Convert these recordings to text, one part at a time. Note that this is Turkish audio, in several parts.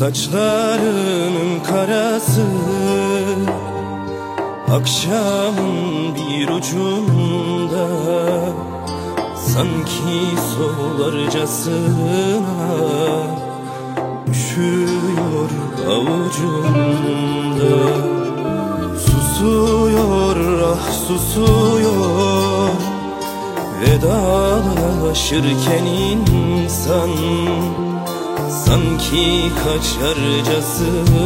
Saçlarının karası Akşamın bir ucunda Sanki solarcasına Üşüyor avucumda Susuyor ah susuyor Vedalaşırken insan Sanki kaçarcasına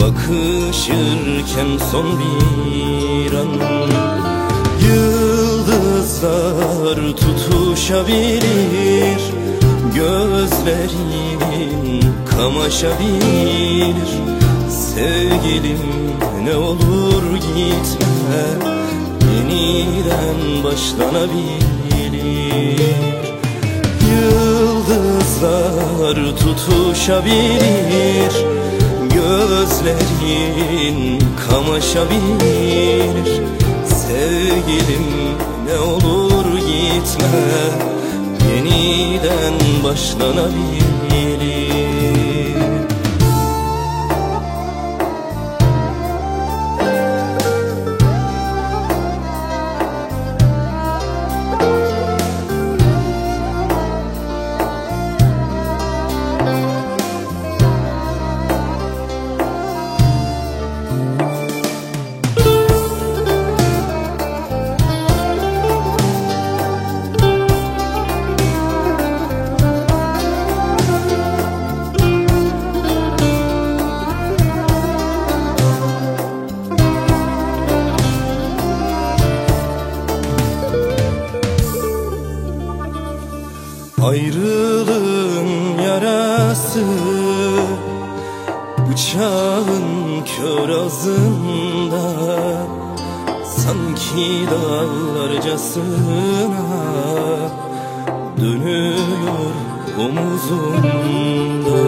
Bakışırken son bir an. Yıldızlar tutuşabilir Gözlerin kamaşabilir. Sevgilim ne olur gitme Yeniden başlanabilir. Yıldızlar tutuşabilir Gözlerin kamaşabilir. Sevgilim ne olur gitme Yeniden başlanabilir Ayrılığın yarası Bıçağın kör ağzında Sanki dağlarcasına Dönüyor omuzumda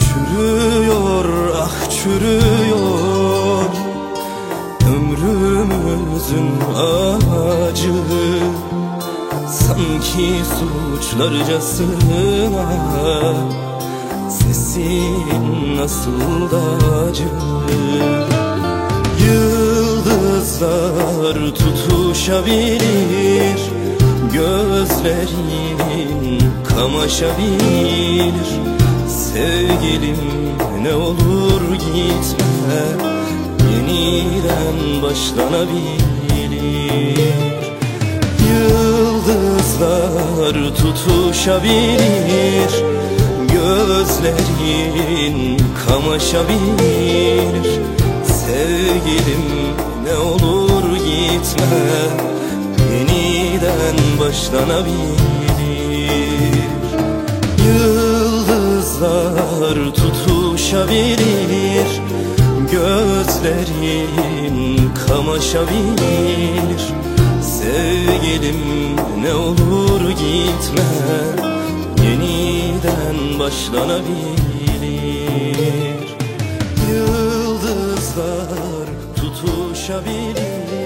Çürüyor ah çürüyor Ömrümüzün ağacı Sanki suçlarcasına Sesin nasıl da acı. Yıldızlar tutuşabilir Gözlerin kamaşabilir. Sevgilim ne olur gitme Yeniden başlanabilir Yıldızlar tutuşabilir Gözlerin kamaşabilir. Sevgilim ne olur gitme Yeniden başlanabilir. Yıldızlar tutuşabilir Gözlerin kamaşabilir Sevgilim ne olur gitme. Yeniden başlanabilir. Yıldızlar tutuşabilir